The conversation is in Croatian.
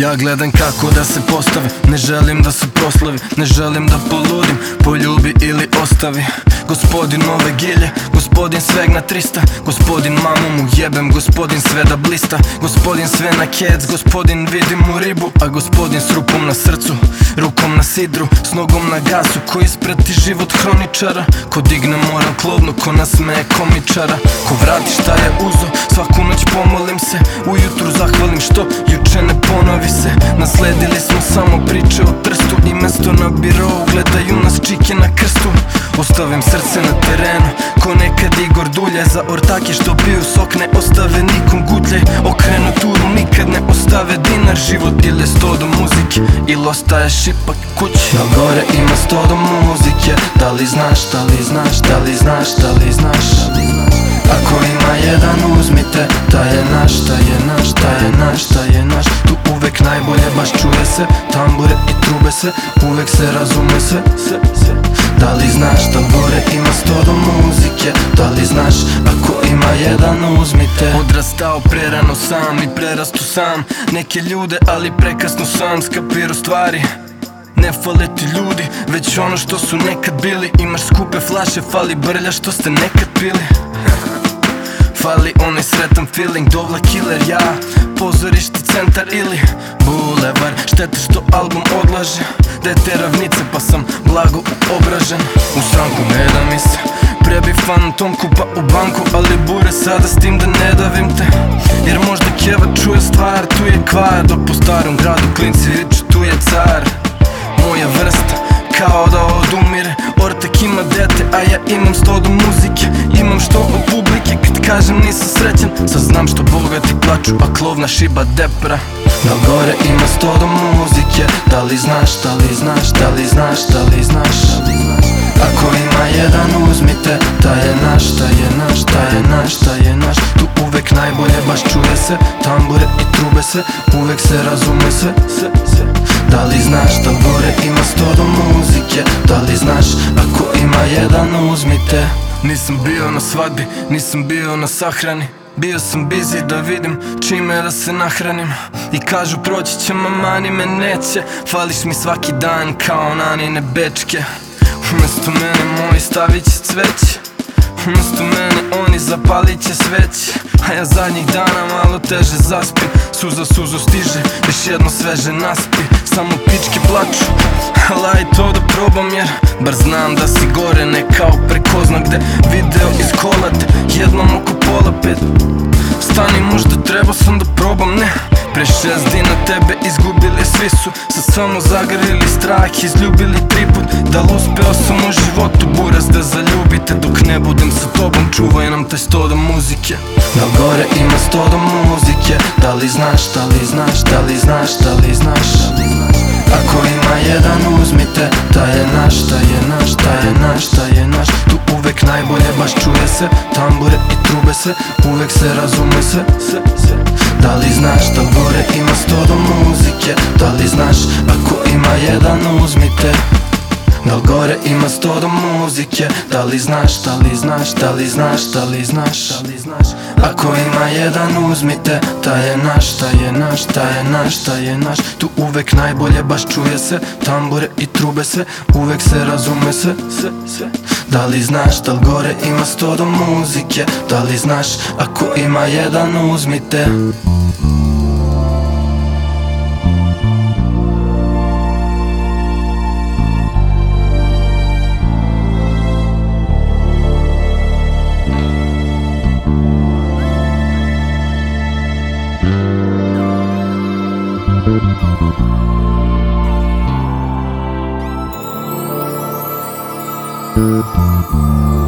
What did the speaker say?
Ja gledam kako da se postavi. Ne želim da se proslavi Ne želim da poludim. Poljubi ili ostavi. Gospodin ove gilje Gospodin sveg na 300 Gospodin mamu mu jebem Gospodin sve da blista. Gospodin sve na kec Gospodin vidi mu ribu. A gospodin s rupom na srcu Rukom na sidru. S nogom na gasu Ko isprati život hroničara. Ko digne moram klovnu Ko nasmeje komičara. Ko vrati šta je uzo Svaku noć pomolim se. Ujutru zahvalim što Nasledili smo samo priče o trstu I mesto na birovu Gledaju nas čike na krstu. Ostavim srce na terenu. Ko nekad Igor Dulje Za ortake što piju sok Ne ostave nikom gutlje. Okrenu turu Nikad ne ostave dinar. Život ili sto do muzike. Ili ostaješ ipak kući. Na gore ima sto do muzike. Da li znaš, da li znaš, da li znaš, da li znaš? Ako se Tambure i trube se Uvek se razume se, Da li znaš gore ima sto do muzike? Da li znaš ako ima jedan uzmite Odrastao prerano sam i prerastu sam. Neke ljude ali prekasno sam skapirao stvari. Ne fale ti ljudi, već ono što su nekad bili. Imaš skupe flaše, fali brlja što ste nekad pili Fali onaj sretan feeling, dovla killer ja. Pozorište, centar ili bulevar. Šteta što album odlaže Dete ravnice pa sam blago uobražen. U stranku ne da mi se Prebi fantom kupa u banku Ali bure sada s tim da ne davim te. Jer možda keva čuje stvar Tu je kvar dok po starom gradu klinci Dete, a ja imam sto do muzike. Imam što od publike, kad kažem nisam srećan Sad znam što bogati plaču, a klovna šiba depra. Na gore ima sto do muzike? Da li znaš, da li znaš, da li znaš, da li znaš? Ako ima jedan uzmite Taj je naš, taj je naš, taj je naš, taj je naš. Tu uvek najbolje baš čuje se Tambure i trube se Uvek se razume se, se, se Da li znaš da gore ima sto do muzike uzmite Nisam bio na svadbi, nisam bio na sahrani. Bio sam busy da vidim čime da se nahranim. I kažu proći će mama, me neće. Fališ mi svaki dan kao nanine bečke. Umjesto mene moj stavit će cveće. Umjesto mene oni zapalit će sveće. A ja zadnjih dana malo teže zaspim. Suza suzu stiže, još jedno sveže naspi. Samo pičke plaču Hala i to da probam jer Bar znam da si gore ne kao prekozna Gde video iz kolate Jednom oko pola pet. Stani možda treba sam da probam ne Pre šest dina tebe izgubili svi su Sad samo zagrlili strah Izljubili triput Da li uspeo sam u životu buraz da zaljubite Dok ne budem sa tobom? Čuvaj nam taj sto do muzike Na gore ima sto do muzike? Da li znaš, da li znaš, da li znaš, da li znaš uzmite Taj je naš, taj je naš, taj je naš, taj je naš. Tu uvek najbolje baš čuje se Tambure i trube se Uvek se razume se, Da li znaš da gore ima sto do muzike? Da li znaš ako ima jedan uzmite da li gore ima sto do muzike? Da li znaš, da li znaš, da li znaš, da li znaš, da li znaš Ako ima jedan uzmite Taj je naš, taj je naš, taj je naš, taj je naš. Tu uvek najbolje baš čuje se Tambure i trube se Uvek se razume se, se Da li znaš, da li gore ima sto do muzike? Da li znaš, ako ima jedan uzmite Thank you.